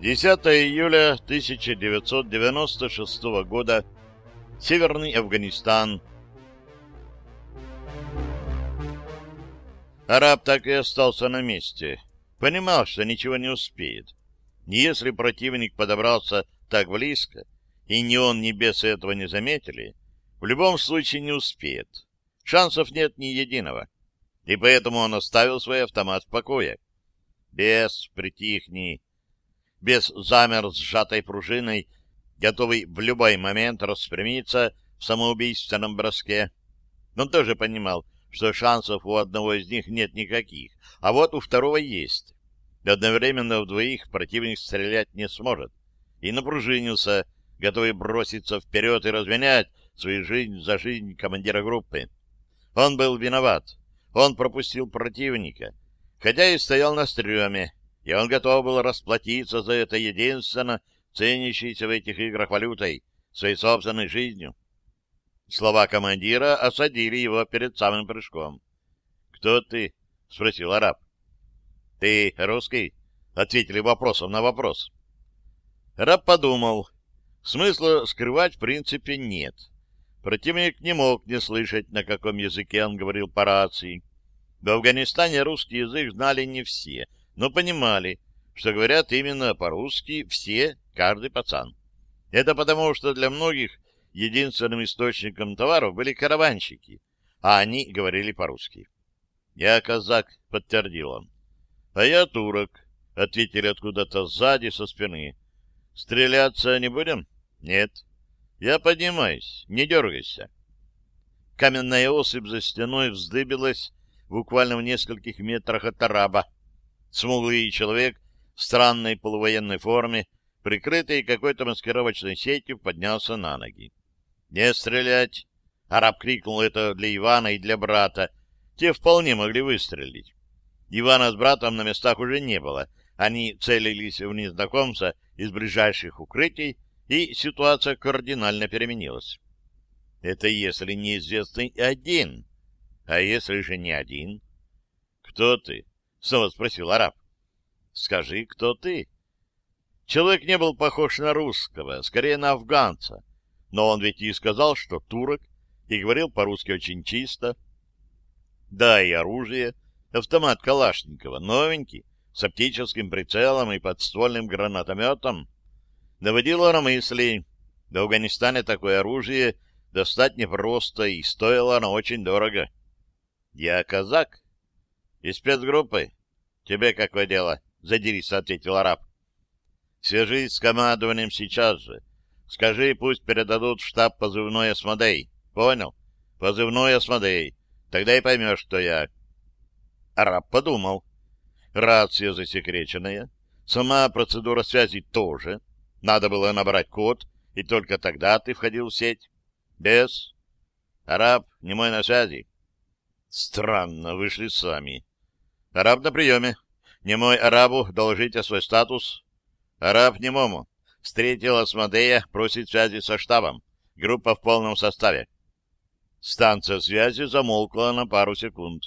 10 июля 1996 года. Северный Афганистан. Араб так и остался на месте. Понимал, что ничего не успеет. Если противник подобрался так близко, и ни он, ни бесы этого не заметили, в любом случае не успеет. Шансов нет ни единого. И поэтому он оставил свой автомат в покое. Бес, притихни. Бес замер сжатой пружиной, готовый в любой момент распрямиться в самоубийственном броске. Он тоже понимал, что шансов у одного из них нет никаких, а вот у второго есть. Одновременно в двоих противник стрелять не сможет. И напружинился, готовый броситься вперед и разменять свою жизнь за жизнь командира группы. Он был виноват. Он пропустил противника, хотя и стоял на стреме, и он готов был расплатиться за это единственно ценящейся в этих играх валютой, своей собственной жизнью. Слова командира осадили его перед самым прыжком. — Кто ты? — спросил араб. — Ты русский? — ответили вопросом на вопрос. Раб подумал. Смысла скрывать в принципе нет. Противник не мог не слышать, на каком языке он говорил по рации. В Афганистане русский язык знали не все, но понимали, что говорят именно по-русски все, каждый пацан. Это потому, что для многих единственным источником товаров были караванщики, а они говорили по-русски. «Я казак», — подтвердил он. «А я турок», — ответили откуда-то сзади со спины. «Стреляться не будем?» «Нет». «Я поднимаюсь, не дергайся». Каменная осыпь за стеной вздыбилась буквально в нескольких метрах от араба. Смуглый человек в странной полувоенной форме, прикрытый какой-то маскировочной сетью, поднялся на ноги. «Не стрелять!» Араб крикнул это для Ивана и для брата. Те вполне могли выстрелить. Ивана с братом на местах уже не было. Они целились в незнакомца из ближайших укрытий, и ситуация кардинально переменилась. Это если неизвестный один. А если же не один? Кто ты? Снова спросил араб. Скажи, кто ты? Человек не был похож на русского, скорее на афганца. Но он ведь и сказал, что турок, и говорил по-русски очень чисто. Да, и оружие, автомат Калашникова, новенький, с оптическим прицелом и подствольным гранатометом, наводило на мысли. В Афганистане такое оружие достать непросто, и стоило оно очень дорого. Я казак. Из спецгруппы. Тебе какое дело? Задирись, ответил араб. Свяжись с командованием сейчас же. Скажи, пусть передадут в штаб позывной Осмодей. Понял? Позывной Осмодей. Тогда и поймешь, что я. Араб подумал. Рация засекреченная. Сама процедура связи тоже. Надо было набрать код, и только тогда ты входил в сеть. Без. Араб, не мой на связи. Странно, вышли сами. Араб на приеме. Немой арабу доложите свой статус. Араб немому. Встретил Асмодея, просит связи со штабом. Группа в полном составе. Станция связи замолкла на пару секунд.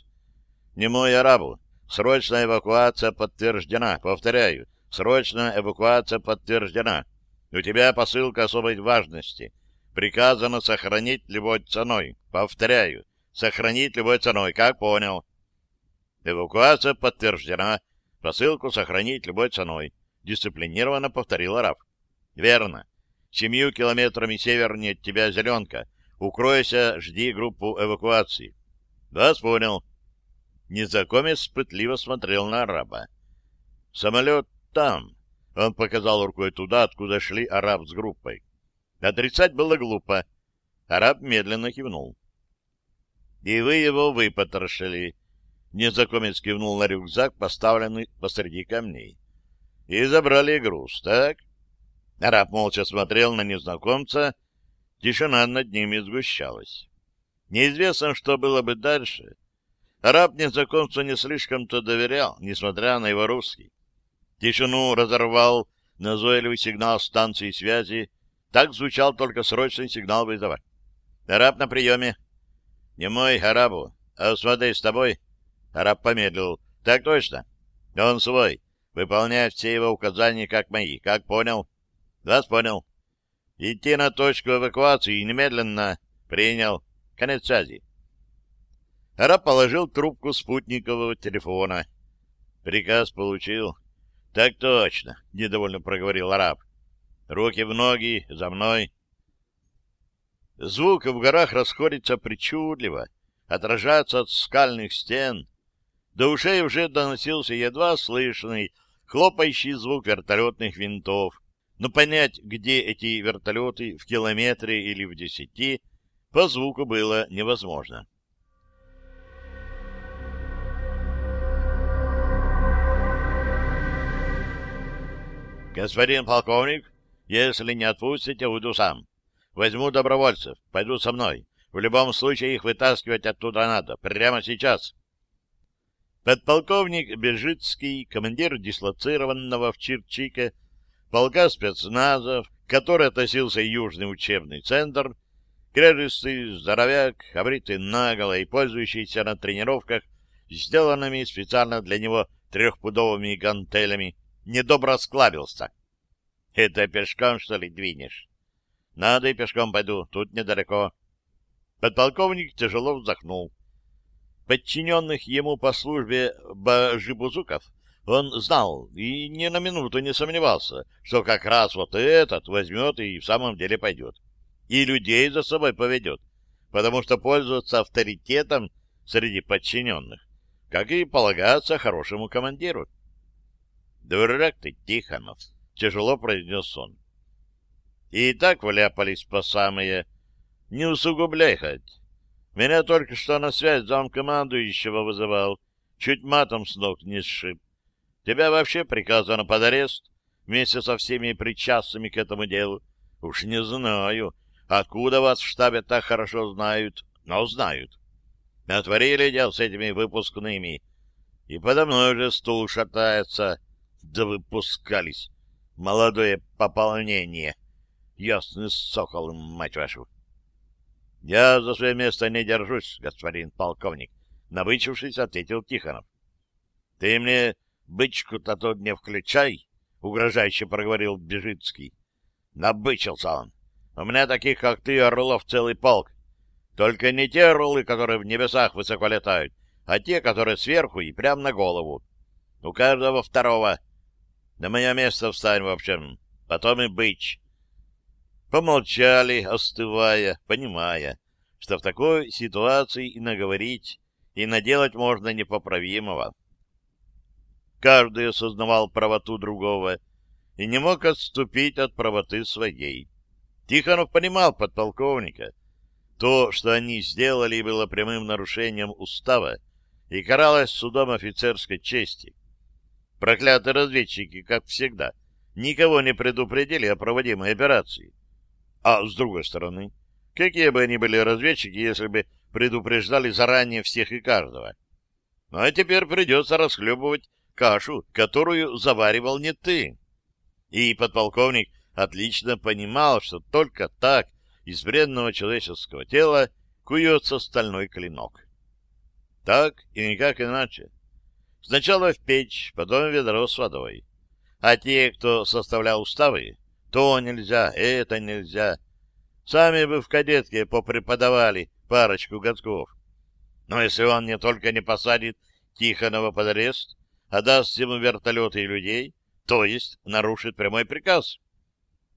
Немой арабу. Срочная эвакуация подтверждена. Повторяю, срочная эвакуация подтверждена. У тебя посылка особой важности. Приказано сохранить любой ценой. Повторяю, Сохранить любой ценой, как понял. Эвакуация подтверждена. Посылку сохранить любой ценой. Дисциплинированно повторил Раф. Верно. Семью километрами севернее от тебя зеленка. Укройся, жди группу эвакуации. Вас понял. Незнакомец пытливо смотрел на араба. Самолет там. Он показал рукой туда, откуда шли араб с группой. Отрицать было глупо. Араб медленно кивнул. И вы его выпотрошили. Незнакомец кивнул на рюкзак, поставленный посреди камней. И забрали груз, так? Араб молча смотрел на незнакомца. Тишина над ними сгущалась. Неизвестно, что было бы дальше. Араб незнакомцу не слишком-то доверял, несмотря на его русский. Тишину разорвал назойливый сигнал станции связи. Так звучал только срочный сигнал вызова. «Араб на приеме. Не мой, арабу. А смотри, с тобой? Араб помедлил. Так точно. Он свой. Выполнять все его указания как мои. Как понял? Вас понял. Идти на точку эвакуации немедленно. Принял. Конец связи. Араб положил трубку спутникового телефона. Приказ получил. Так точно, недовольно проговорил араб. Руки в ноги, за мной. Звук в горах расходится причудливо, отражается от скальных стен. До ушей уже доносился едва слышный, хлопающий звук вертолетных винтов. Но понять, где эти вертолеты, в километре или в десяти, по звуку было невозможно. «Господин полковник, если не отпустите, уйду сам. Возьму добровольцев, пойду со мной. В любом случае их вытаскивать оттуда надо, прямо сейчас. Подполковник Бежицкий, командир дислоцированного в Чирчике, полка спецназов, который относился Южный учебный центр, крежистый здоровяк, обритый наголо и пользующийся на тренировках сделанными специально для него трехпудовыми гантелями, недобро склабился. — Это пешком, что ли, двинешь? Надо и пешком пойду, тут недалеко. Подполковник тяжело вздохнул. Подчиненных ему по службе бажибузуков он знал и ни на минуту не сомневался, что как раз вот этот возьмет и в самом деле пойдет. И людей за собой поведет, потому что пользуется авторитетом среди подчиненных, как и полагается хорошему командиру. «Дурак ты, Тихонов!» — тяжело произнес он. И так вляпались по самые. Не усугубляй хоть. Меня только что на связь замкомандующего вызывал. Чуть матом с ног не сшиб. Тебя вообще приказано под арест вместе со всеми причастными к этому делу. Уж не знаю, откуда вас в штабе так хорошо знают, но знают. Натворили дел с этими выпускными. И подо мной же стул шатается. Да выпускались. Молодое пополнение. Ясный сокол, мать вашу. — Я за свое место не держусь, господин полковник, — набычившись, ответил Тихонов. — Ты мне бычку-то тут не включай, — угрожающе проговорил Бежицкий. Набычился он. У меня таких, как ты, орлов целый полк. Только не те орлы, которые в небесах высоко летают, а те, которые сверху и прямо на голову. У каждого второго. На мое место встань, в общем. Потом и быч. Помолчали, остывая, понимая, что в такой ситуации и наговорить, и наделать можно непоправимого. Каждый осознавал правоту другого и не мог отступить от правоты своей. Тихонов понимал подполковника. То, что они сделали, было прямым нарушением устава и каралось судом офицерской чести. Проклятые разведчики, как всегда, никого не предупредили о проводимой операции. А с другой стороны, какие бы они были разведчики, если бы предупреждали заранее всех и каждого? Ну, а теперь придется расхлебывать кашу, которую заваривал не ты. И подполковник отлично понимал, что только так из вредного человеческого тела куется стальной клинок. Так и никак иначе. Сначала в печь, потом в ведро с водой. А те, кто составлял уставы, то нельзя, это нельзя. Сами бы в кадетке попреподавали парочку годков. Но если он не только не посадит Тихонова под арест, а даст ему вертолеты и людей, то есть нарушит прямой приказ.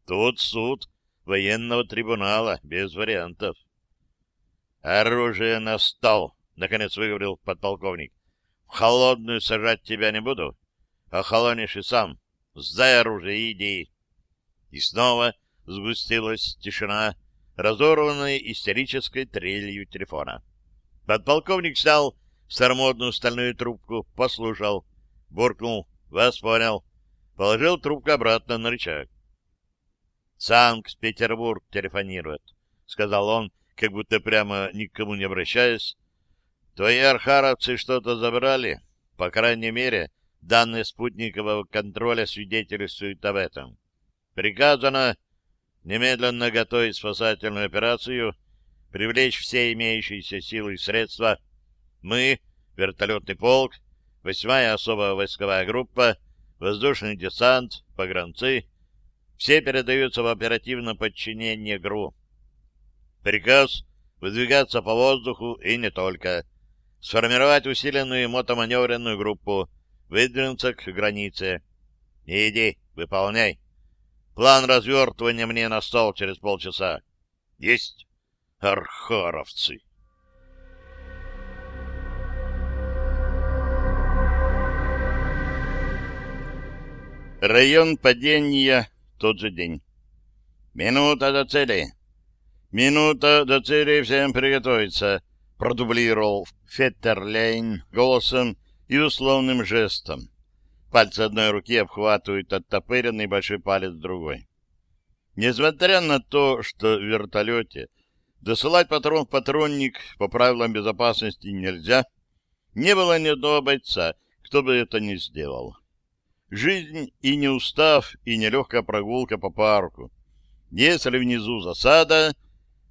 Тут суд военного трибунала, без вариантов. «Оружие на стол!» — наконец выговорил подполковник. «В холодную сажать тебя не буду. Охолонишь и сам. Сдай оружие и иди». И снова сгустилась тишина, разорванная истерической трелью телефона. Подполковник снял старомодную стальную трубку, послушал, буркнул «Вас понял», положил трубку обратно на рычаг. «Санкт-Петербург телефонирует», — сказал он, как будто прямо никому не обращаясь. «Твои архаровцы что-то забрали. По крайней мере, данные спутникового контроля свидетельствуют об этом. Приказано немедленно готовить спасательную операцию, привлечь все имеющиеся силы и средства. Мы, вертолетный полк, восьмая особая войсковая группа, воздушный десант, погранцы. Все передаются в оперативное подчинение ГРУ. Приказ выдвигаться по воздуху и не только. Сформировать усиленную мотоманевренную группу, выдвинуться к границе. Иди, выполняй. План развертывания мне на стол через полчаса. Есть. Архаровцы. Район падения тот же день. Минута до цели. Минута до цели, всем приготовиться, продублировал Феттерлейн голосом и условным жестом. Пальцы одной руки обхватывают оттопыренный большой палец другой. Несмотря на то, что в вертолете досылать патрон в патронник по правилам безопасности нельзя, не было ни одного бойца, кто бы это ни сделал. Жизнь и не устав, и нелегкая прогулка по парку. Если внизу засада,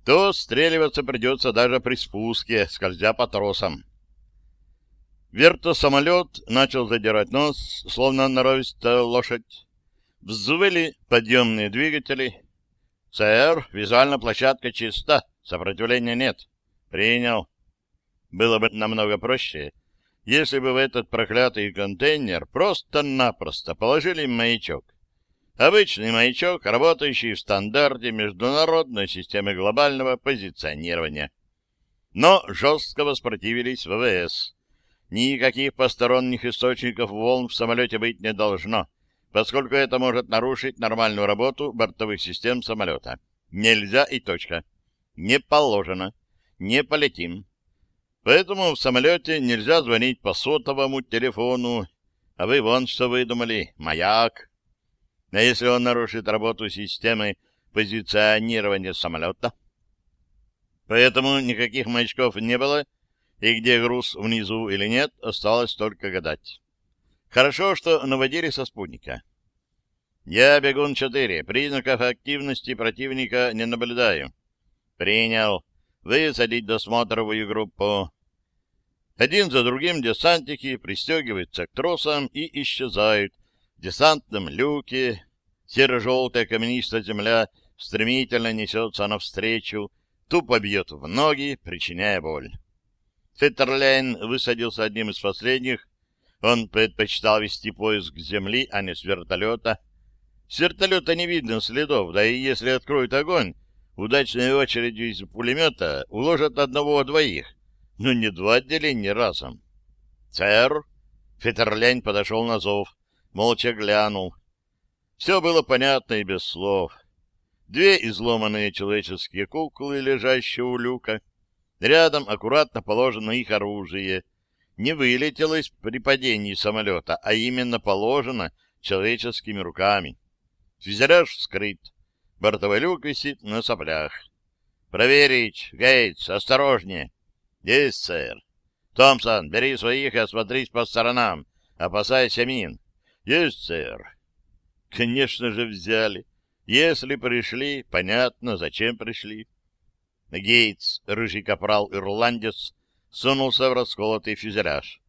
то стреливаться придется даже при спуске, скользя по тросам. Вертосамолет начал задирать нос, словно норовистая лошадь. Взвыли подъемные двигатели. «Сэр, визуально площадка чиста, сопротивления нет». «Принял». Было бы намного проще, если бы в этот проклятый контейнер просто-напросто положили маячок. Обычный маячок, работающий в стандарте международной системы глобального позиционирования. Но жестко воспротивились ВВС. Никаких посторонних источников волн в самолете быть не должно, поскольку это может нарушить нормальную работу бортовых систем самолета. Нельзя и точка. Не положено. Не полетим. Поэтому в самолете нельзя звонить по сотовому телефону. А вы вон что выдумали. Маяк. А если он нарушит работу системы позиционирования самолета? Поэтому никаких маячков не было, и где груз внизу или нет, осталось только гадать. Хорошо, что наводили со спутника. Я бегун-4. Признаков активности противника не наблюдаю. Принял. Высадить досмотровую группу. Один за другим десантники пристегиваются к тросам и исчезают в десантном люке. Серо-желтая каменистая земля стремительно несется навстречу, тупо бьет в ноги, причиняя боль. Феттерлейн высадился одним из последних. Он предпочитал вести поиск земли, а не с вертолета. С вертолета не видно следов, да и если откроют огонь, удачной очередью из пулемета уложат одного-двоих, но не два отделения разом. «Сэр!» Феттерлейн подошел на зов, молча глянул. Все было понятно и без слов. Две изломанные человеческие куклы, лежащие у люка. Рядом аккуратно положено их оружие. Не вылетело при падении самолета, а именно положено человеческими руками. Фюзеляж вскрыт. Бортовой люк висит на соплях. «Проверить! Гейтс, осторожнее!» «Есть, сэр!» «Томпсон, бери своих и осмотрись по сторонам. Опасайся мин!» «Есть, сэр!» «Конечно же взяли. Если пришли, понятно, зачем пришли». Гейтс, рыжий капрал-ирландец, сунулся в расколотый фюзеляж.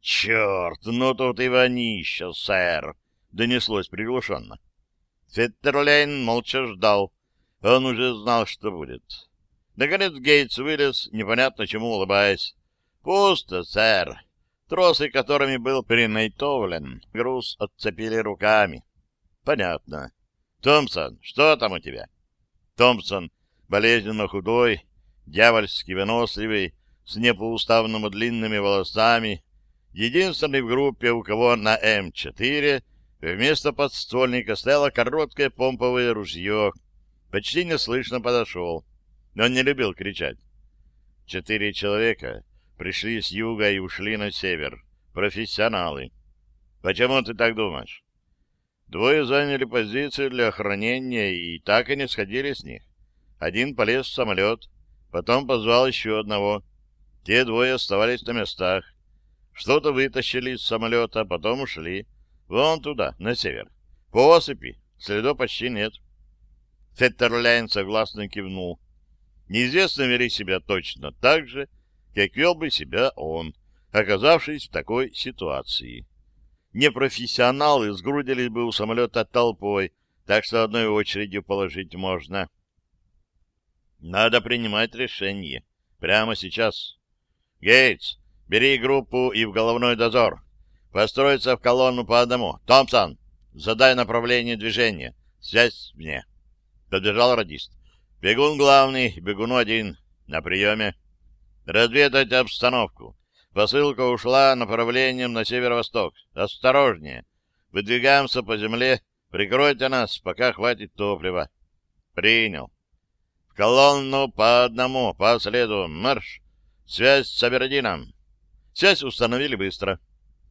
«Черт, ну тут и вонища, сэр!» — донеслось приглушенно. Феттерлейн молча ждал. Он уже знал, что будет. Наконец Гейтс вылез, непонятно чему улыбаясь. «Пусто, сэр. Тросы, которыми был перенайтовлен, груз отцепили руками». «Понятно. Томпсон, что там у тебя?» Томпсон, болезненно худой, дьявольски выносливый, с непоуставными длинными волосами, единственный в группе, у кого на М4 вместо подствольника стояло короткое помповое ружье, почти неслышно подошел. Он не любил кричать. Четыре человека пришли с юга и ушли на север. Профессионалы. Почему ты так думаешь? Двое заняли позиции для охранения и так и не сходили с них. Один полез в самолет, потом позвал еще одного. Те двое оставались на местах. Что-то вытащили из самолета, потом ушли. Вон туда, на север. По осыпи. Следов почти нет. Феттерляйн согласно кивнул. Неизвестно вели себя точно так же, как вел бы себя он, оказавшись в такой ситуации. непрофессионалы сгрудились бы у самолета толпой, так что одной очередью положить можно. Надо принимать решение. Прямо сейчас. Гейтс, бери группу и в головной дозор. Построиться в колонну по одному. Томпсон, задай направление движения. Связь мне. Подбежал радист. Бегун главный, бегуну один. На приеме. Разведать обстановку. Посылка ушла направлением на северо-восток. Осторожнее. Выдвигаемся по земле. Прикройте нас, пока хватит топлива. Принял. Колонну по одному, по следу. Марш. Связь с Абердином. Связь установили быстро.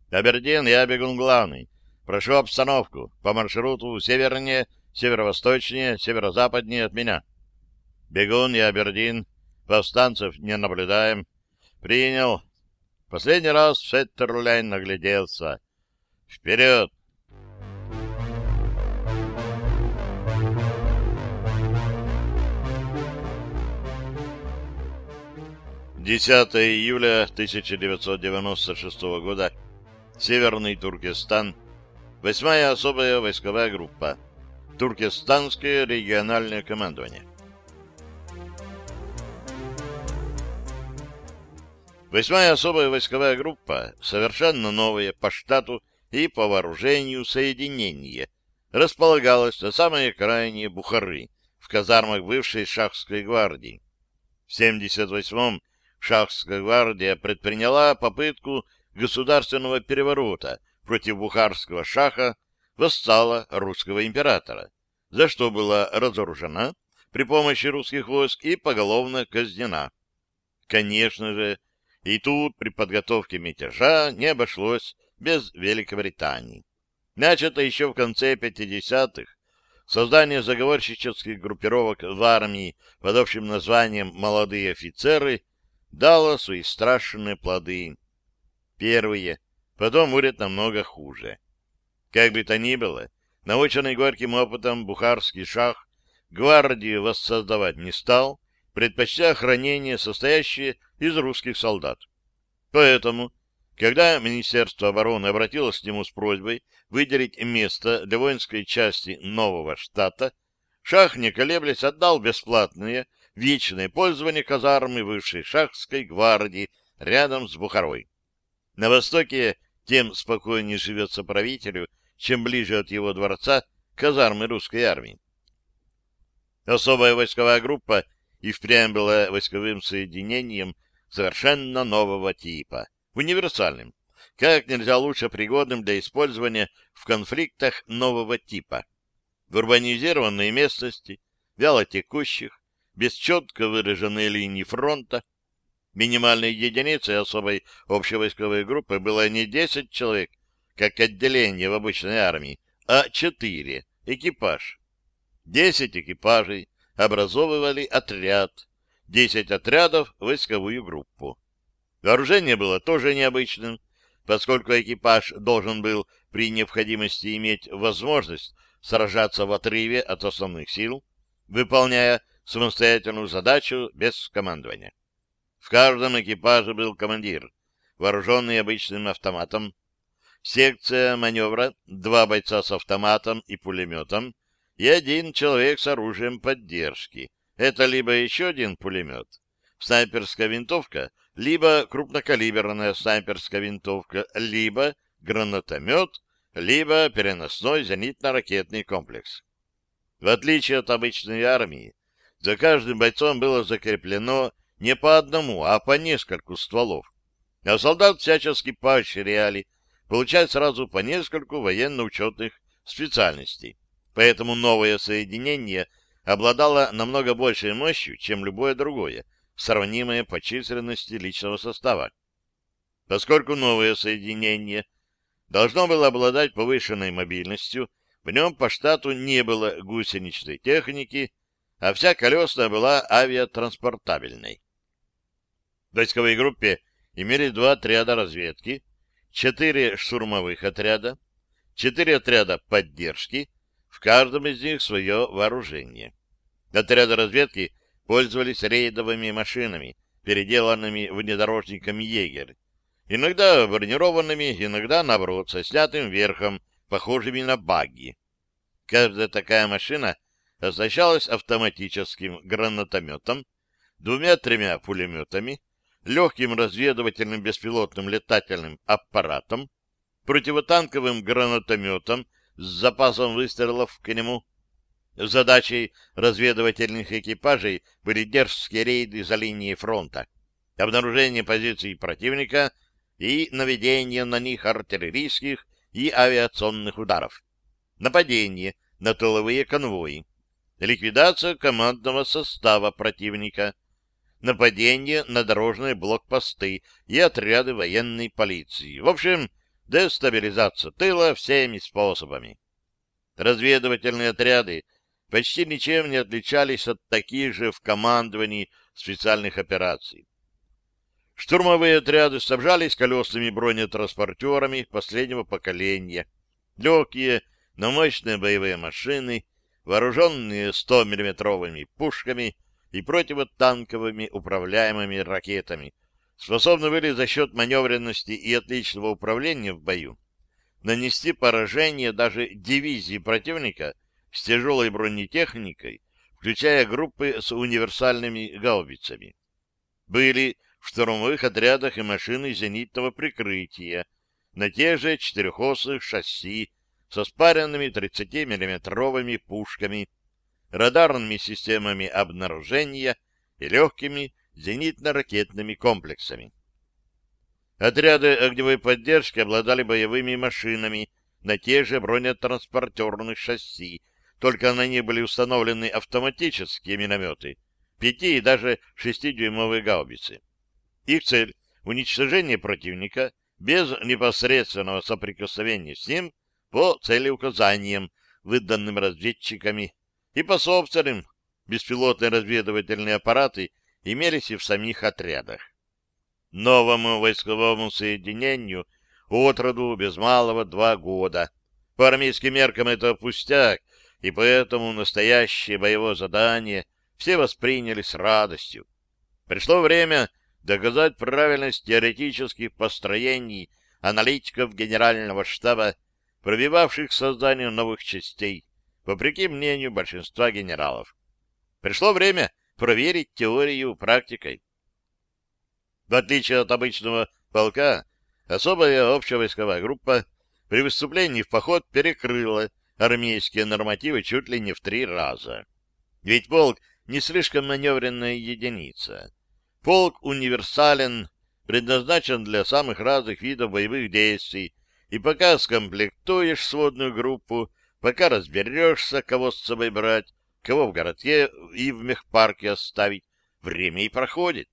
Абердин, я бегун главный. Прошу обстановку. По маршруту севернее, северо-восточнее, северо-западнее от меня. Бегун и Абердин. Повстанцев не наблюдаем. Принял. Последний раз Феттерлайн нагляделся. Вперед! 10 июля 1996 года. Северный Туркестан. Восьмая особая войсковая группа. Туркестанское региональное командование. Восьмая особая войсковая группа, совершенно новая по штату и по вооружению соединение, располагалась на самой окраине Бухары, в казармах бывшей шахской гвардии. В 78-м Шахская гвардия предприняла попытку государственного переворота против бухарского шаха, восстала русского императора, за что была разоружена при помощи русских войск и поголовно казнена. Конечно же, и тут при подготовке мятежа не обошлось без Великобритании. Начато еще в конце 50-х создание заговорщических группировок в армии под общим названием «молодые офицеры» дало свои страшные плоды. Первые, потом будет намного хуже. Как бы то ни было, наученный горьким опытом бухарский шах гвардию воссоздавать не стал, предпочтя хранение, состоящее из русских солдат. Поэтому, когда Министерство обороны обратилось к нему с просьбой выделить место для воинской части нового штата, шах, не колеблясь, отдал бесплатные вечное пользование казармы бывшей шахской гвардии рядом с Бухарой. На востоке тем спокойнее живется правителю, чем ближе от его дворца казармы русской армии. Особая войсковая группа и впрямь была войсковым соединением совершенно нового типа, универсальным, как нельзя лучше пригодным для использования в конфликтах нового типа. В урбанизированной местности, вялотекущих, без четко выраженной линии фронта. Минимальной единицей особой общевойсковой группы было не 10 человек, как отделение в обычной армии, а 4 экипаж. 10 экипажей образовывали отряд, 10 отрядов — войсковую группу. Вооружение было тоже необычным, поскольку экипаж должен был при необходимости иметь возможность сражаться в отрыве от основных сил, выполняя самостоятельную задачу без командования. В каждом экипаже был командир, вооруженный обычным автоматом, секция маневра, два бойца с автоматом и пулеметом и один человек с оружием поддержки. Это либо еще один пулемет, снайперская винтовка, либо крупнокалиберная снайперская винтовка, либо гранатомет, либо переносной зенитно-ракетный комплекс. В отличие от обычной армии, за каждым бойцом было закреплено не по одному, а по нескольку стволов. А солдат всячески поощряли получать сразу по нескольку военно-учетных специальностей. Поэтому новое соединение обладало намного большей мощью, чем любое другое, сравнимое по численности личного состава. Поскольку новое соединение должно было обладать повышенной мобильностью, в нем по штату не было гусеничной техники, а вся колесная была авиатранспортабельной. В войсковой группе имели два отряда разведки, четыре штурмовых отряда, четыре отряда поддержки, в каждом из них свое вооружение. Отряды разведки пользовались рейдовыми машинами, переделанными внедорожниками «Егерь». иногда бронированными, иногда, наоборот, со снятым верхом, похожими на багги. Каждая такая машина оснащалась автоматическим гранатометом, двумя-тремя пулеметами, легким разведывательным беспилотным летательным аппаратом, противотанковым гранатометом с запасом выстрелов к нему. Задачей разведывательных экипажей были дерзкие рейды за линией фронта, обнаружение позиций противника и наведение на них артиллерийских и авиационных ударов, нападение на тыловые конвои, ликвидация командного состава противника, нападение на дорожные блокпосты и отряды военной полиции. В общем, дестабилизация тыла всеми способами. Разведывательные отряды почти ничем не отличались от таких же в командовании специальных операций. Штурмовые отряды снабжались колесными бронетранспортерами последнего поколения, легкие, но мощные боевые машины, вооруженные 100-миллиметровыми пушками и противотанковыми управляемыми ракетами, способны были за счет маневренности и отличного управления в бою нанести поражение даже дивизии противника с тяжелой бронетехникой, включая группы с универсальными гаубицами. Были в штурмовых отрядах и машины зенитного прикрытия на тех же четырехосых шасси со спаренными 30-миллиметровыми пушками, радарными системами обнаружения и легкими зенитно-ракетными комплексами. Отряды огневой поддержки обладали боевыми машинами на тех же бронетранспортерных шасси, только на них были установлены автоматические минометы, пяти и даже шестидюймовые гаубицы. Их цель — уничтожение противника без непосредственного соприкосновения с ним по целеуказаниям, выданным разведчиками, и по собственным беспилотные разведывательные аппараты имелись и в самих отрядах. Новому войсковому соединению от роду без малого два года. По армейским меркам это пустяк, и поэтому настоящее боевое задание все восприняли с радостью. Пришло время доказать правильность теоретических построений аналитиков генерального штаба, пробивавших к созданию новых частей, вопреки мнению большинства генералов. Пришло время проверить теорию практикой. В отличие от обычного полка, особая общевойсковая группа при выступлении в поход перекрыла армейские нормативы чуть ли не в три раза. Ведь полк не слишком маневренная единица. Полк универсален, предназначен для самых разных видов боевых действий, и пока скомплектуешь сводную группу, пока разберешься, кого с собой брать, кого в городке и в мехпарке оставить, время и проходит.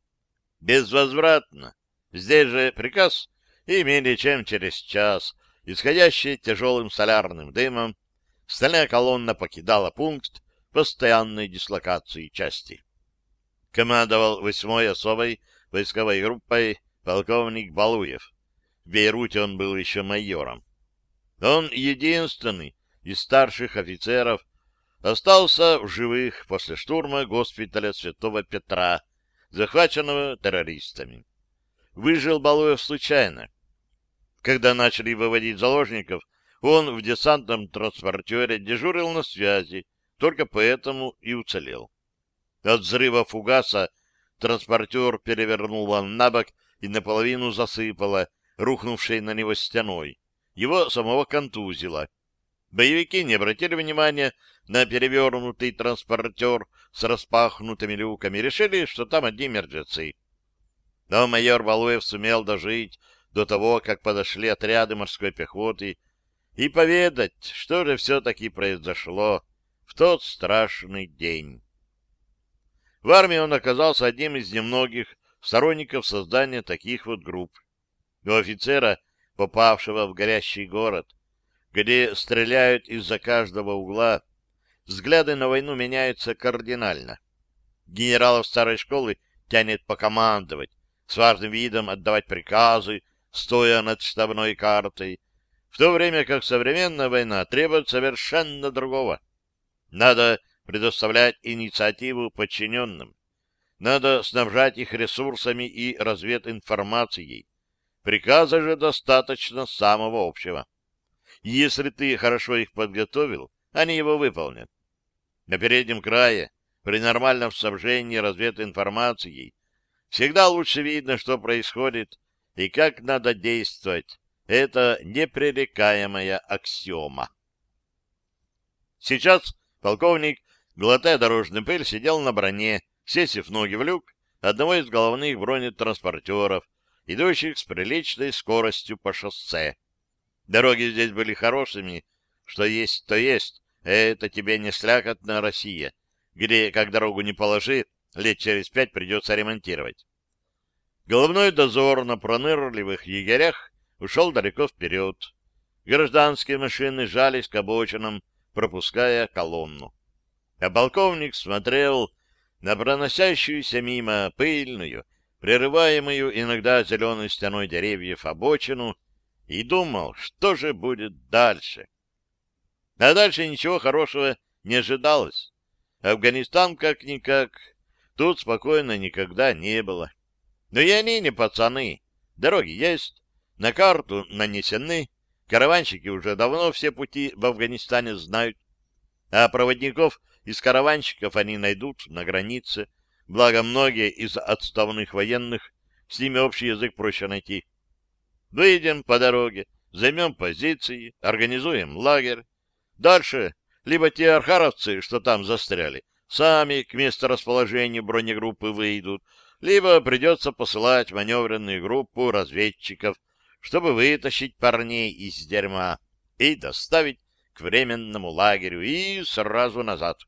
Безвозвратно. Здесь же приказ, и менее чем через час, исходящий тяжелым солярным дымом, стальная колонна покидала пункт постоянной дислокации части командовал восьмой особой войсковой группой полковник Балуев. В Бейруте он был еще майором. Он единственный из старших офицеров остался в живых после штурма госпиталя Святого Петра, захваченного террористами. Выжил Балуев случайно. Когда начали выводить заложников, он в десантном транспортере дежурил на связи, только поэтому и уцелел. От взрыва фугаса транспортер перевернуло на бок и наполовину засыпало, рухнувшей на него стеной. Его самого контузило. Боевики не обратили внимания на перевернутый транспортер с распахнутыми люками, решили, что там одни мертвецы. Но майор Валуев сумел дожить до того, как подошли отряды морской пехоты, и поведать, что же все-таки произошло в тот страшный день. В армии он оказался одним из немногих сторонников создания таких вот групп. У офицера, попавшего в горящий город, где стреляют из-за каждого угла, взгляды на войну меняются кардинально. Генералов старой школы тянет покомандовать, с важным видом отдавать приказы, стоя над штабной картой, в то время как современная война требует совершенно другого. Надо предоставлять инициативу подчиненным. Надо снабжать их ресурсами и развединформацией. Приказа же достаточно самого общего. Если ты хорошо их подготовил, они его выполнят. На переднем крае, при нормальном снабжении развединформацией, всегда лучше видно, что происходит и как надо действовать. Это непререкаемая аксиома. Сейчас полковник, глотая дорожный пыль, сидел на броне, сесив ноги в люк одного из головных бронетранспортеров, идущих с приличной скоростью по шоссе. Дороги здесь были хорошими, что есть, то есть. Это тебе не слякотная Россия, где, как дорогу не положи, лет через пять придется ремонтировать. Головной дозор на пронырливых егерях ушел далеко вперед. Гражданские машины жались к обочинам, пропуская колонну. А полковник смотрел на проносящуюся мимо пыльную, прерываемую иногда зеленой стеной деревьев обочину, и думал, что же будет дальше. А дальше ничего хорошего не ожидалось. Афганистан как-никак, тут спокойно никогда не было. Но и они не пацаны. Дороги есть, на карту нанесены, караванщики уже давно все пути в Афганистане знают, а проводников из караванщиков они найдут на границе, благо многие из отставных военных, с ними общий язык проще найти. Выйдем по дороге, займем позиции, организуем лагерь. Дальше либо те архаровцы, что там застряли, сами к месторасположению бронегруппы выйдут, либо придется посылать маневренную группу разведчиков, чтобы вытащить парней из дерьма и доставить к временному лагерю и сразу назад.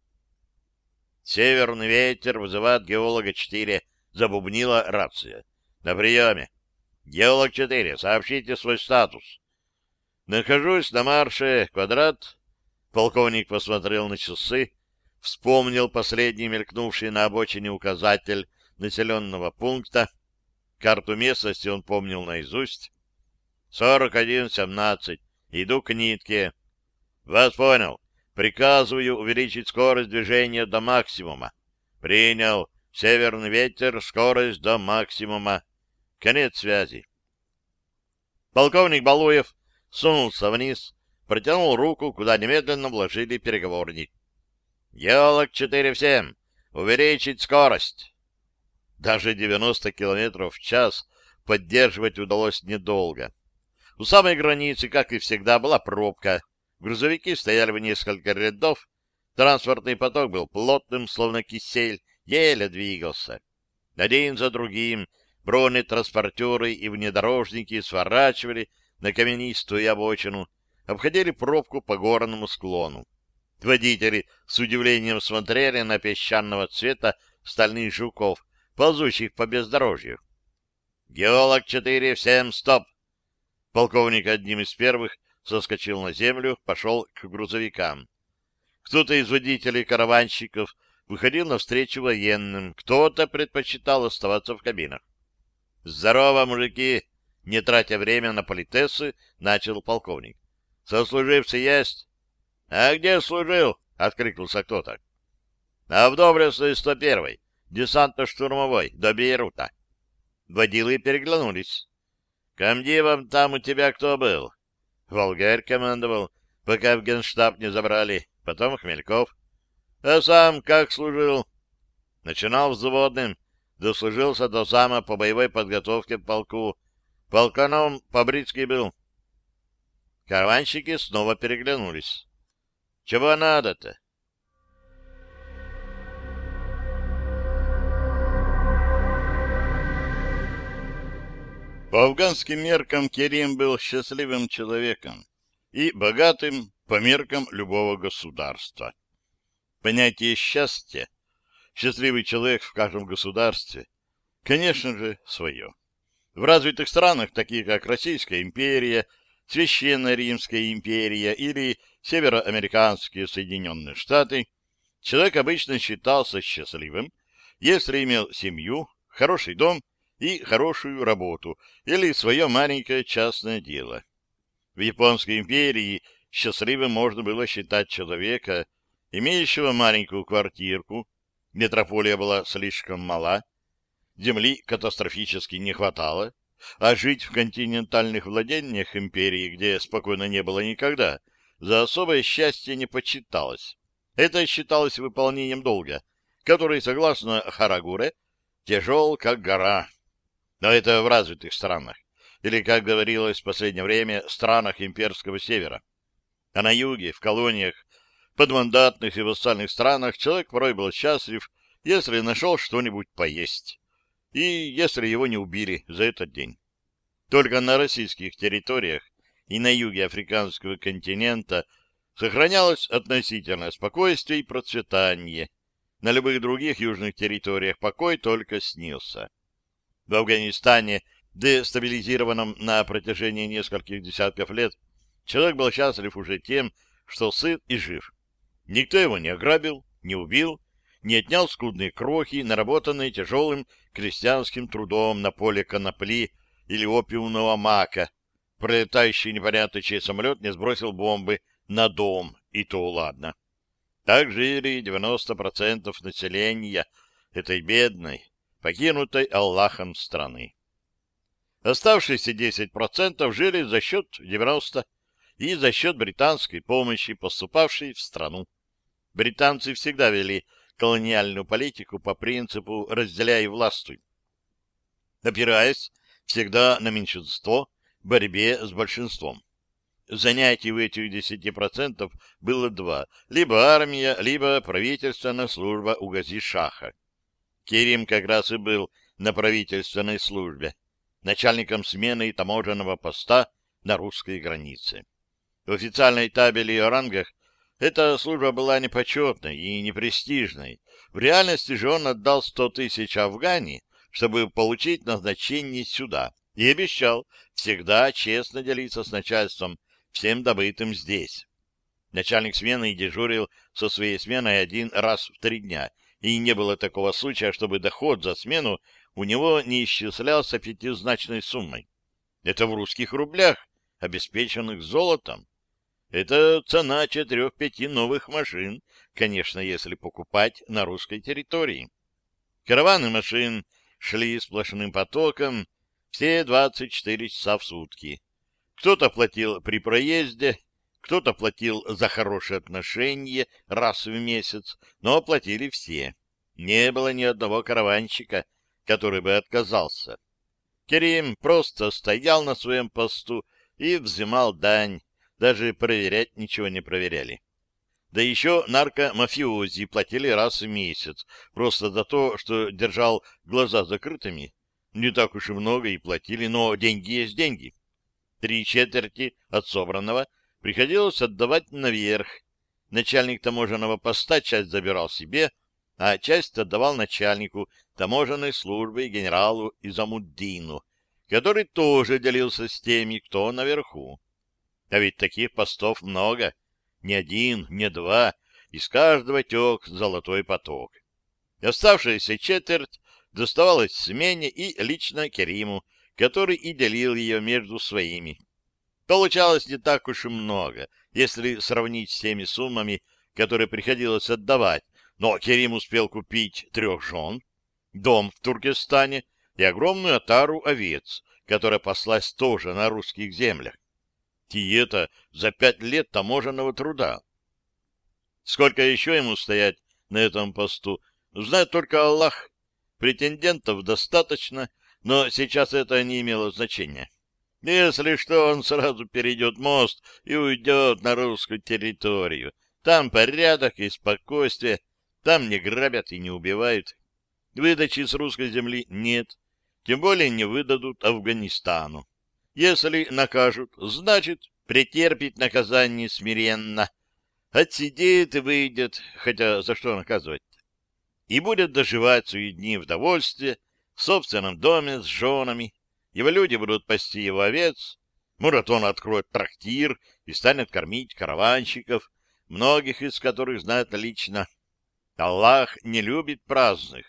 Северный ветер вызывает геолога 4, забубнила рация. На приеме. Геолог 4, сообщите свой статус. Нахожусь на марше, квадрат. Полковник посмотрел на часы, вспомнил последний мелькнувший на обочине указатель населенного пункта. Карту местности он помнил наизусть. Сорок один семнадцать. Иду к нитке. Вас понял. Приказываю увеличить скорость движения до максимума. Принял. Северный ветер, скорость до максимума. Конец связи. Полковник Балуев сунулся вниз, протянул руку, куда немедленно вложили переговорник. «Геолог 4 всем! Увеличить скорость!» Даже 90 километров в час поддерживать удалось недолго. У самой границы, как и всегда, была пробка. Грузовики стояли в несколько рядов, транспортный поток был плотным, словно кисель, еле двигался. Один за другим бронетранспортеры и внедорожники сворачивали на каменистую обочину, обходили пробку по горному склону. Водители с удивлением смотрели на песчаного цвета стальных жуков, ползущих по бездорожью. «Геолог 4, всем стоп!» Полковник одним из первых соскочил на землю, пошел к грузовикам. Кто-то из водителей караванщиков выходил навстречу военным, кто-то предпочитал оставаться в кабинах. «Здорово, мужики!» — не тратя время на политессы, начал полковник. «Сослуживцы есть?» «А где служил?» — откликнулся кто-то. «А в Доблестной 101-й десантно-штурмовой, до Бейрута. Водилы переглянулись. «Комдивом там у тебя кто был?» «Волгарь командовал, пока в генштаб не забрали, потом Хмельков. А сам как служил?» Начинал взводным, дослужился до зама по боевой подготовке полку. Полканом Побрицкий был. Караванщики снова переглянулись. «Чего надо-то?» По афганским меркам Керим был счастливым человеком и богатым по меркам любого государства. Понятие счастья счастливый человек в каждом государстве, конечно же, свое. В развитых странах, таких как Российская империя, Священная Римская империя или Североамериканские Соединенные Штаты, человек обычно считался счастливым, если имел семью, хороший дом и хорошую работу или свое маленькое частное дело. В Японской империи счастливым можно было считать человека, имеющего маленькую квартирку, метрополия была слишком мала, земли катастрофически не хватало, а жить в континентальных владениях империи, где спокойно не было никогда, за особое счастье не почиталось. Это считалось выполнением долга, который, согласно Харагуре, тяжел как гора. Но это в развитых странах, или, как говорилось в последнее время, странах имперского севера. А на юге, в колониях, подмандатных и вассальных странах человек порой был счастлив, если нашел что-нибудь поесть, и если его не убили за этот день. Только на российских территориях и на юге африканского континента сохранялось относительное спокойствие и процветание. На любых других южных территориях покой только снился. В Афганистане, дестабилизированном на протяжении нескольких десятков лет, человек был счастлив уже тем, что сыт и жив. Никто его не ограбил, не убил, не отнял скудные крохи, наработанные тяжелым крестьянским трудом на поле конопли или опиумного мака. Пролетающий непонятно чей самолет не сбросил бомбы на дом, и то ладно. Так жили 90% населения этой бедной, покинутой Аллахом страны. Оставшиеся 10% жили за счет 90% и за счет британской помощи, поступавшей в страну. Британцы всегда вели колониальную политику по принципу «разделяй и властвуй», опираясь всегда на меньшинство в борьбе с большинством. Занятий у этих 10% было два — либо армия, либо правительственная служба у Гази-Шаха. Керим как раз и был на правительственной службе, начальником смены таможенного поста на русской границе. В официальной табели о рангах эта служба была непочетной и непрестижной. В реальности же он отдал 100 тысяч Афгани, чтобы получить назначение сюда, и обещал всегда честно делиться с начальством всем добытым здесь. Начальник смены дежурил со своей сменой один раз в три дня и не было такого случая, чтобы доход за смену у него не исчислялся пятизначной суммой. Это в русских рублях, обеспеченных золотом. Это цена четырех-пяти новых машин, конечно, если покупать на русской территории. Караваны машин шли сплошным потоком все 24 часа в сутки. Кто-то платил при проезде, кто-то платил за хорошие отношения раз в месяц, но платили все. Не было ни одного караванщика, который бы отказался. Керим просто стоял на своем посту и взимал дань, даже проверять ничего не проверяли. Да еще наркомафиози платили раз в месяц, просто за то, что держал глаза закрытыми. Не так уж и много и платили, но деньги есть деньги. Три четверти от собранного — приходилось отдавать наверх. Начальник таможенного поста часть забирал себе, а часть отдавал начальнику таможенной службы генералу Изамуддину, который тоже делился с теми, кто наверху. А ведь таких постов много, не один, не два, из каждого тек золотой поток. Оставшаяся четверть доставалась смене и лично Кериму, который и делил ее между своими. Получалось не так уж и много, если сравнить с теми суммами, которые приходилось отдавать, но Керим успел купить трех жен, дом в Туркестане и огромную отару овец, которая паслась тоже на русских землях. И это за пять лет таможенного труда. Сколько еще ему стоять на этом посту, знает только Аллах. Претендентов достаточно, но сейчас это не имело значения. Если что, он сразу перейдет мост и уйдет на русскую территорию. Там порядок и спокойствие, там не грабят и не убивают. Выдачи с русской земли нет, тем более не выдадут Афганистану. Если накажут, значит, претерпит наказание смиренно. Отсидит и выйдет, хотя за что наказывать И будет доживать свои дни в довольстве в собственном доме с женами, его люди будут пасти его овец, Муратон откроет трактир и станет кормить караванщиков, многих из которых знает лично. Аллах не любит праздных.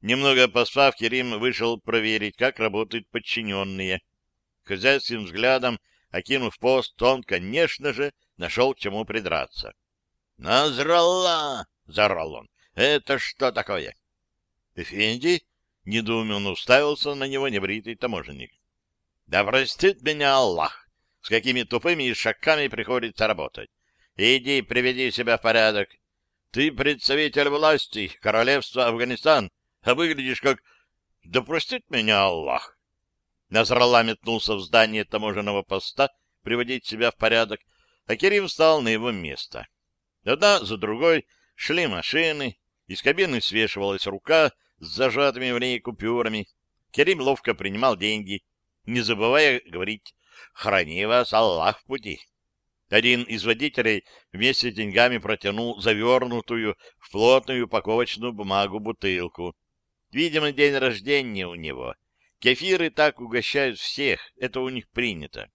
Немного поспав, Керим вышел проверить, как работают подчиненные. Хозяйским взглядом, окинув пост, он, конечно же, нашел к чему придраться. «Назрала!» — заорал он. «Это что такое?» «Эфенди?» Недоуменно уставился на него небритый таможенник. — Да простит меня Аллах, с какими тупыми шагами приходится работать. Иди, приведи себя в порядок. Ты представитель власти, королевства Афганистан, а выглядишь как... Да простит меня Аллах. Назрала метнулся в здание таможенного поста приводить себя в порядок, а Керим встал на его место. Одна за другой шли машины, из кабины свешивалась рука с зажатыми в ней купюрами. Керим ловко принимал деньги, не забывая говорить «Храни вас Аллах в пути». Один из водителей вместе с деньгами протянул завернутую в плотную упаковочную бумагу бутылку. Видимо, день рождения у него. Кефиры так угощают всех, это у них принято.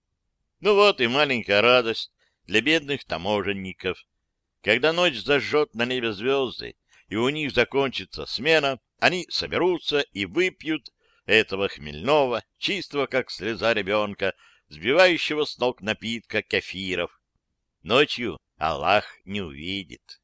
Ну вот и маленькая радость для бедных таможенников. Когда ночь зажжет на небе звезды, и у них закончится смена, они соберутся и выпьют этого хмельного, чистого, как слеза ребенка, сбивающего с ног напитка кефиров. Ночью Аллах не увидит.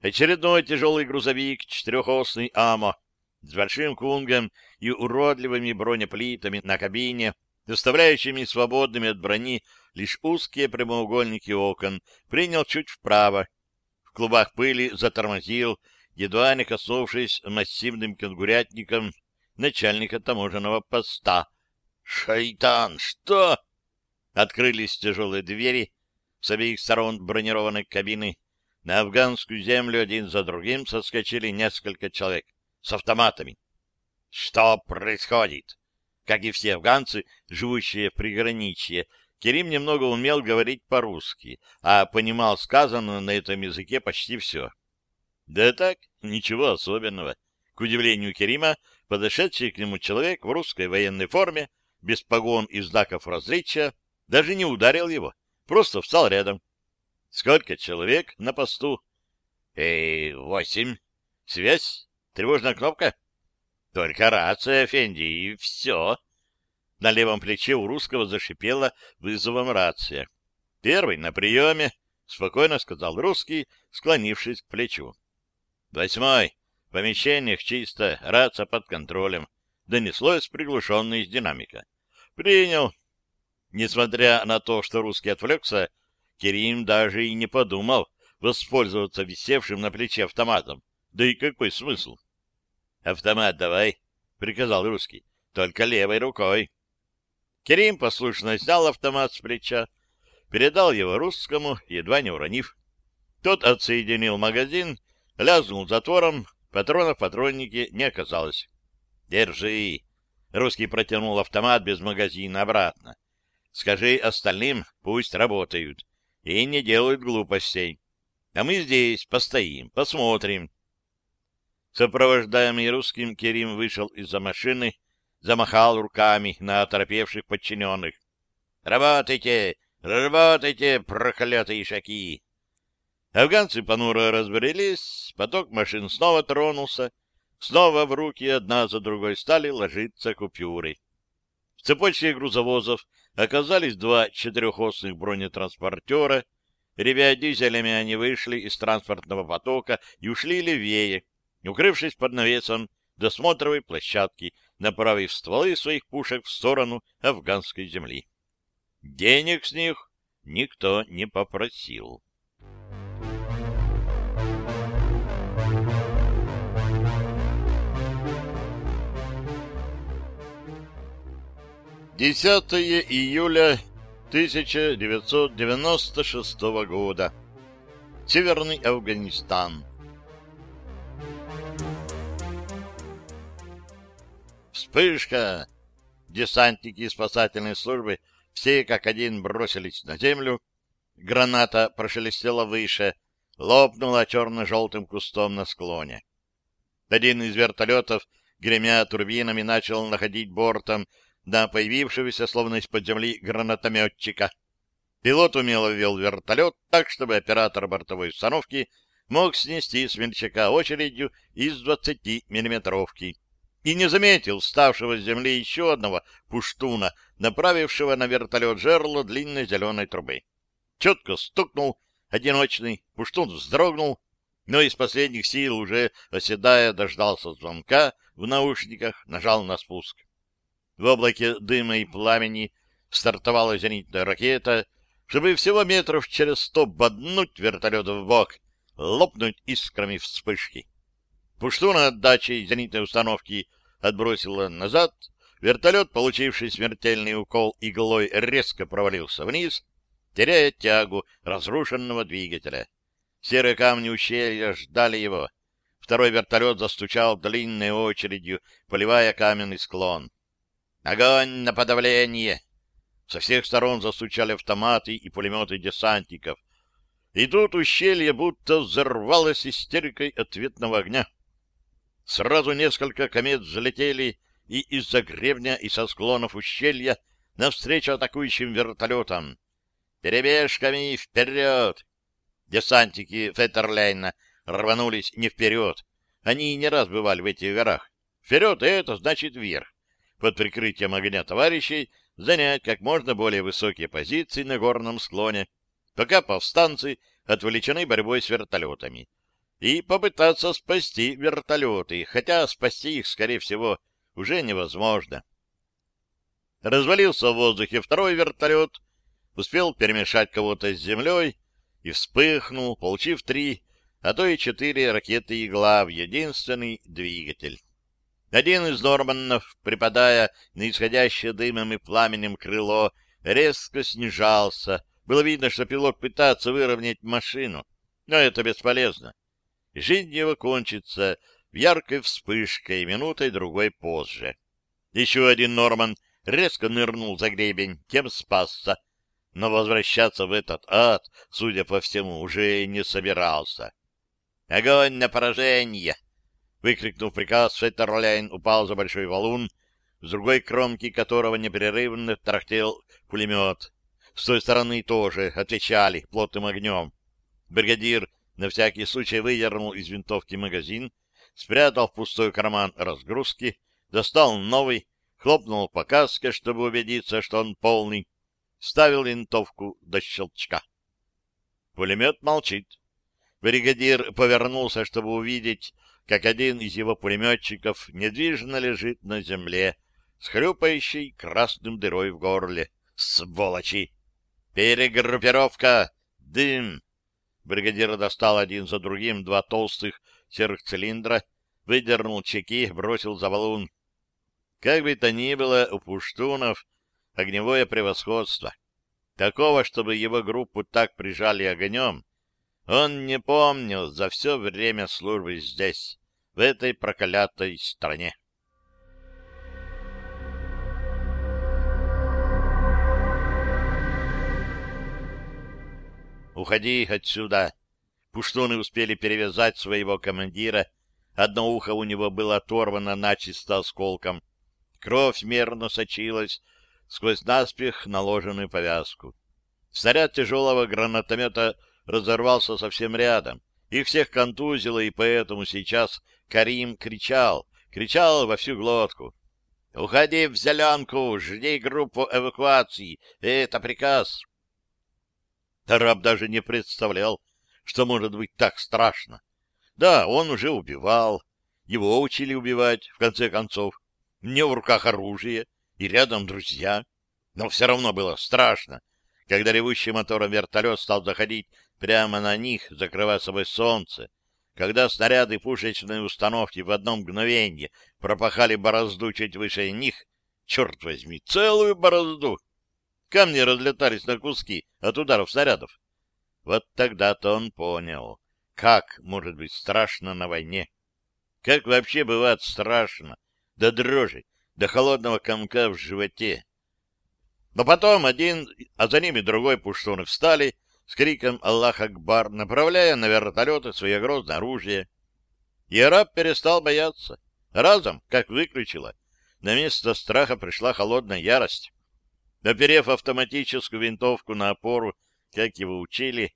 Очередной тяжелый грузовик, четырехосный АМО, с большим кунгом и уродливыми бронеплитами на кабине, доставляющими свободными от брони лишь узкие прямоугольники окон, принял чуть вправо. В клубах пыли затормозил, едва не коснувшись массивным кенгурятником начальника таможенного поста. «Шайтан! Что?» Открылись тяжелые двери, с обеих сторон бронированной кабины. На афганскую землю один за другим соскочили несколько человек с автоматами. Что происходит? Как и все афганцы, живущие в приграничье, Керим немного умел говорить по-русски, а понимал сказанное на этом языке почти все. Да так, ничего особенного. К удивлению Керима, подошедший к нему человек в русской военной форме, без погон и знаков различия, даже не ударил его. Просто встал рядом. Сколько человек на посту? Эй, восемь. Связь? Тревожная кнопка? Только рация, Фенди, и все. На левом плече у русского зашипела вызовом рация. Первый на приеме, спокойно сказал русский, склонившись к плечу. Восьмой. В помещениях чисто, рация под контролем. Донеслось приглушенно из динамика. Принял. Несмотря на то, что русский отвлекся, Керим даже и не подумал воспользоваться висевшим на плече автоматом. Да и какой смысл? — Автомат давай, — приказал русский, — только левой рукой. Керим послушно снял автомат с плеча, передал его русскому, едва не уронив. Тот отсоединил магазин, лязнул затвором, патронов в патроннике не оказалось. «Держи!» Русский протянул автомат без магазина обратно. Скажи остальным, пусть работают и не делают глупостей. А мы здесь постоим, посмотрим. Сопровождаемый русским, Керим вышел из-за машины, замахал руками на оторопевших подчиненных. «Работайте! Работайте, проклятые ишаки!» Афганцы понуро разбрелись, поток машин снова тронулся, снова в руки одна за другой стали ложиться купюры. В цепочке грузовозов оказались два четырехосных бронетранспортера. Ребя дизелями они вышли из транспортного потока и ушли левее, укрывшись под навесом досмотровой площадки, направив стволы своих пушек в сторону афганской земли. Денег с них никто не попросил. 10 июля 1996 года. Северный Афганистан. Вспышка! Десантники спасательной службы все как один бросились на землю. Граната прошелестела выше, лопнула черно-желтым кустом на склоне. Один из вертолетов, гремя турбинами, начал находить бортом на появившегося, словно из-под земли, гранатометчика. Пилот умело вел вертолет так, чтобы оператор бортовой установки мог снести смельчака очередью из 20-миллиметровки и не заметил ставшего с земли еще одного пуштуна, направившего на вертолет жерло длинной зеленой трубы. Четко стукнул одиночный, пуштун вздрогнул, но из последних сил, уже оседая, дождался звонка в наушниках, нажал на спуск. В облаке дыма и пламени стартовала зенитная ракета, чтобы всего метров через сто боднуть вертолет в бок, лопнуть искрами вспышки. Пуштуна отдачей зенитной установки отбросила назад, вертолет, получивший смертельный укол иглой, резко провалился вниз, теряя тягу разрушенного двигателя. Серые камни ущелья ждали его. Второй вертолет застучал длинной очередью, поливая каменный склон. «Огонь на подавление!» Со всех сторон застучали автоматы и пулеметы десантников. И тут ущелье будто взорвалось истерикой ответного огня. Сразу несколько комет взлетели и из-за гребня, и со склонов ущелья навстречу атакующим вертолетам. «Перебежками вперед!» Десантники Феттерлейна рванулись не вперед. Они не раз бывали в этих горах. Вперед — это значит вверх. Под прикрытием огня товарищей занять как можно более высокие позиции на горном склоне, пока повстанцы отвлечены борьбой с вертолетами. И попытаться спасти вертолеты, хотя спасти их, скорее всего, уже невозможно. Развалился в воздухе второй вертолет, успел перемешать кого-то с землей, и вспыхнул, получив три, а то и четыре ракеты «Игла» в единственный двигатель. Один из Норманов, припадая на исходящее дымом и пламенем крыло, резко снижался. Было видно, что пилот пытается выровнять машину, но это бесполезно. Жизнь его кончится в яркой вспышкой минутой-другой позже. Еще один Норман резко нырнул за гребень, тем спасся, но возвращаться в этот ад, судя по всему, уже не собирался. «Огонь на поражение!» Выкрикнув приказ, Феттерлейн упал за большой валун, с другой кромки которого непрерывно трахтел пулемет. С той стороны тоже отвечали плотным огнем. Бригадир на всякий случай выдернул из винтовки магазин, спрятал в пустой карман разгрузки, достал новый, хлопнул по каске, чтобы убедиться, что он полный, ставил винтовку до щелчка. Пулемет молчит. Бригадир повернулся, чтобы увидеть, как один из его пулеметчиков недвижно лежит на земле, с хрюпающей красным дырой в горле. Сволочи! Перегруппировка! Дым! Бригадир достал один за другим два толстых серых цилиндра, выдернул чеки, бросил за валун. Как бы то ни было, у пуштунов огневое превосходство. Такого, чтобы его группу так прижали огнем, он не помнил за все время службы здесь, в этой проклятой стране. «Уходи отсюда!» Пуштуны успели перевязать своего командира. Одно ухо у него было оторвано начисто осколком. Кровь мерно сочилась сквозь наспех наложенную повязку. Снаряд тяжелого гранатомета разорвался совсем рядом. Их всех контузило, и поэтому сейчас Карим кричал, кричал во всю глотку. «Уходи в зеленку, жди группу эвакуации, это приказ!» Тараб даже не представлял, что может быть так страшно. Да, он уже убивал, его учили убивать, в конце концов. Не в руках оружие, и рядом друзья. Но все равно было страшно, когда ревущий мотором вертолет стал заходить прямо на них, закрывая собой солнце, когда снаряды пушечной установки в одно мгновение пропахали борозду чуть выше них, черт возьми, целую борозду. Камни разлетались на куски от ударов снарядов. Вот тогда-то он понял, как может быть страшно на войне. Как вообще бывает страшно, до дрожи, до холодного комка в животе. Но потом один, а за ними другой пуштуны встали с криком «Аллах Акбар», направляя на вертолеты свое грозное оружие. И араб перестал бояться. Разом, как выключило, на место страха пришла холодная ярость. Оперев автоматическую винтовку на опору, как его учили,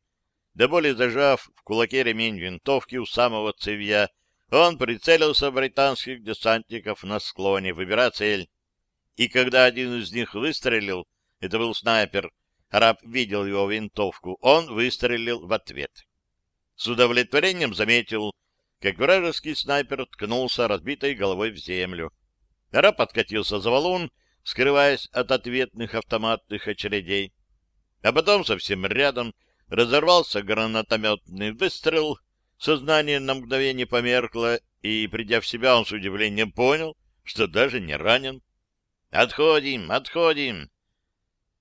до боли зажав в кулаке ремень винтовки у самого цевья, он прицелился в британских десантников на склоне, выбирая цель. И когда один из них выстрелил, это был снайпер, араб видел его винтовку, он выстрелил в ответ. С удовлетворением заметил, как вражеский снайпер ткнулся разбитой головой в землю. Араб откатился за валун, скрываясь от ответных автоматных очередей. А потом совсем рядом разорвался гранатометный выстрел, сознание на мгновение померкло, и, придя в себя, он с удивлением понял, что даже не ранен. «Отходим, отходим!»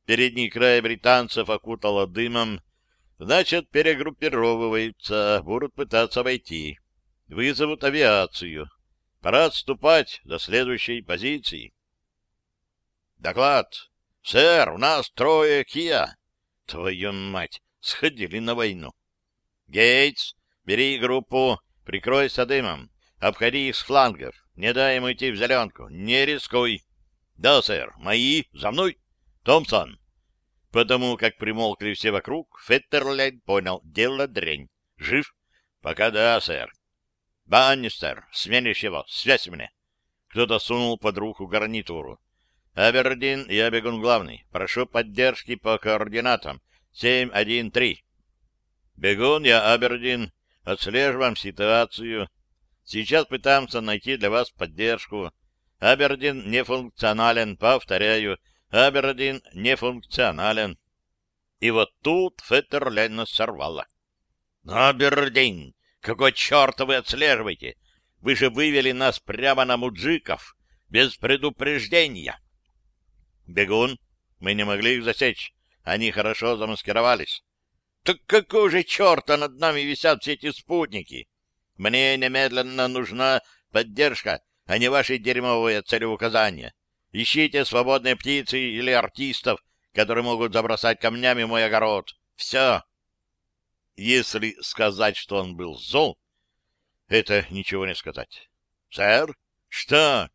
Передний край британцев окутало дымом, значит, перегруппировываются, будут пытаться войти. Вызовут авиацию. Пора отступать до следующей позиции. Доклад. Сэр, у нас трое Кия. Твою мать, сходили на войну. Гейтс, бери группу, прикройся дымом. Обходи их с флангов. Не дай им идти в зеленку. Не рискуй. Да, сэр, мои, за мной. Томпсон. Потому как примолкли все вокруг, Феттерлейн понял, дело дрень. Жив? Пока да, сэр. Баннистер, сменишь его, связь мне. Кто-то сунул под руку гарнитуру. Абердин, я бегун главный. Прошу поддержки по координатам. 713. Бегун, я Абердин. Отслеживаем ситуацию. Сейчас пытаемся найти для вас поддержку. Абердин нефункционален, повторяю. Абердин нефункционален. И вот тут Феттерлена сорвала. Абердин! Какой черта вы отслеживаете? Вы же вывели нас прямо на муджиков, без предупреждения. Бегун, мы не могли их засечь. Они хорошо замаскировались. Так какого же черта над нами висят все эти спутники? Мне немедленно нужна поддержка, а не ваши дерьмовые целеуказания. Ищите свободные птицы или артистов, которые могут забросать камнями мой огород. Все. Если сказать, что он был зол, это ничего не сказать. — Сэр? — Что?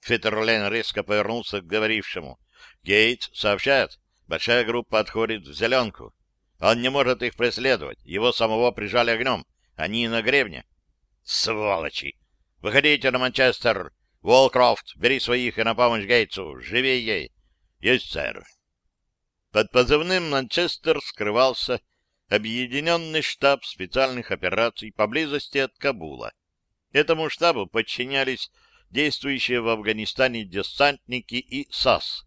Феттерлейн резко повернулся к говорившему. Гейтс сообщает, большая группа отходит в зеленку. Он не может их преследовать. Его самого прижали огнем. Они на гребне. Сволочи! Выходите на Манчестер. Волкрофт, бери своих и на помощь Гейтсу. Живее! Есть, сэр. Под позывным Манчестер скрывался Объединенный штаб специальных операций поблизости от Кабула. Этому штабу подчинялись действующие в Афганистане десантники и САС.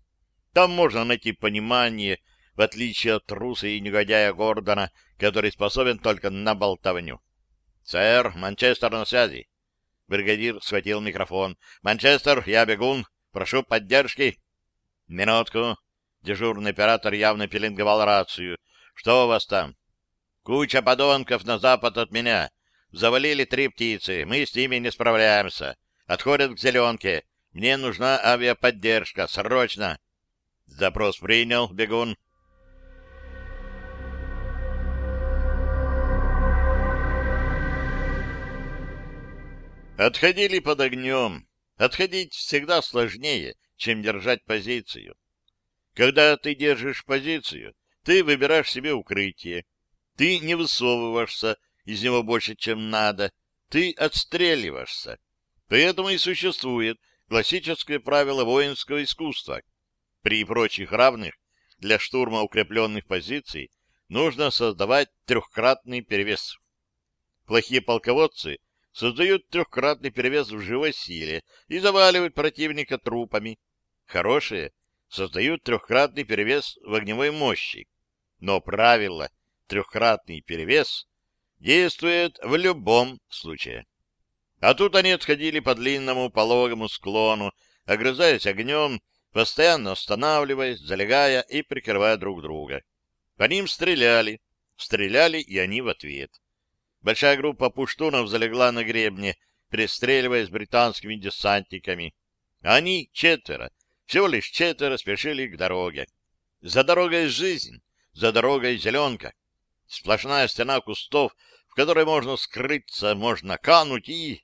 Там можно найти понимание, в отличие от труса и негодяя Гордона, который способен только на болтовню. «Сэр, Манчестер на связи». Бригадир схватил микрофон. «Манчестер, я бегун. Прошу поддержки». «Минутку». Дежурный оператор явно пеленговал рацию. «Что у вас там?» Куча подонков на запад от меня. Завалили три птицы. Мы с ними не справляемся. Отходят к зеленке. Мне нужна авиаподдержка. Срочно. Запрос принял, бегун. Отходили под огнем. Отходить всегда сложнее, чем держать позицию. Когда ты держишь позицию, ты выбираешь себе укрытие, ты не высовываешься из него больше, чем надо. Ты отстреливаешься. Поэтому и существует классическое правило воинского искусства. При прочих равных для штурма укрепленных позиций нужно создавать трехкратный перевес. Плохие полководцы создают трехкратный перевес в живой силе и заваливают противника трупами. Хорошие создают трехкратный перевес в огневой мощи. Но правило трехкратный перевес действует в любом случае. А тут они отходили по длинному пологому склону, огрызаясь огнем, постоянно останавливаясь, залегая и прикрывая друг друга. По ним стреляли, стреляли и они в ответ. Большая группа пуштунов залегла на гребне, перестреливаясь британскими десантниками. Они, четверо, всего лишь четверо, спешили к дороге. За дорогой жизнь, за дорогой зеленка. Сплошная стена кустов, в которой можно скрыться, можно кануть и...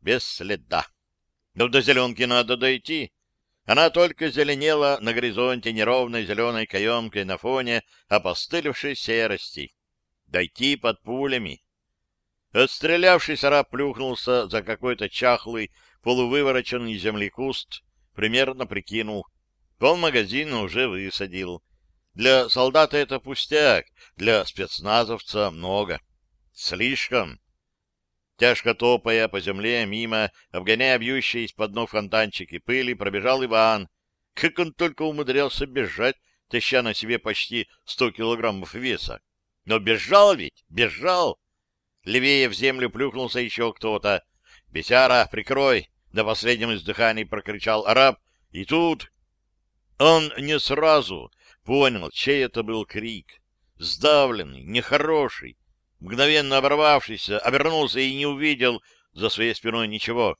без следа. Но до зеленки надо дойти. Она только зеленела на горизонте неровной зеленой каемкой на фоне опостылевшей серости. Дойти под пулями. Отстрелявшись, араб плюхнулся за какой-то чахлый, полувывороченный землекуст, примерно прикинул. Пол магазина уже высадил. Для солдата это пустяк, для спецназовца много. Слишком. Тяжко топая по земле, мимо, обгоняя бьющие из-под ног фонтанчики пыли, пробежал Иван. Как он только умудрялся бежать, таща на себе почти сто килограммов веса. Но бежал ведь, бежал! Левее в землю плюхнулся еще кто-то. «Бесяра, прикрой!» — до последнего издыхания прокричал араб. И тут... Он не сразу понял, чей это был крик. Сдавленный, нехороший, мгновенно оборвавшийся, обернулся и не увидел за своей спиной ничего.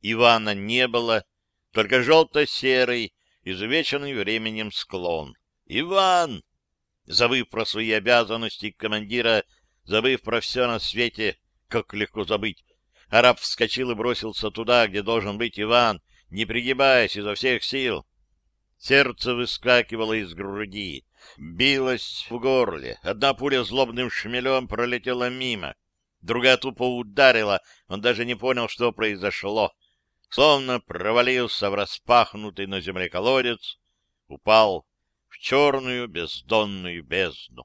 Ивана не было, только желто-серый, изувеченный временем склон. «Иван!» Забыв про свои обязанности командира, забыв про все на свете, как легко забыть, араб вскочил и бросился туда, где должен быть Иван, не пригибаясь изо всех сил. Сердце выскакивало из груди, билось в горле. Одна пуля злобным шмелем пролетела мимо, другая тупо ударила, он даже не понял, что произошло. Словно провалился в распахнутый на земле колодец, упал в черную бездонную бездну.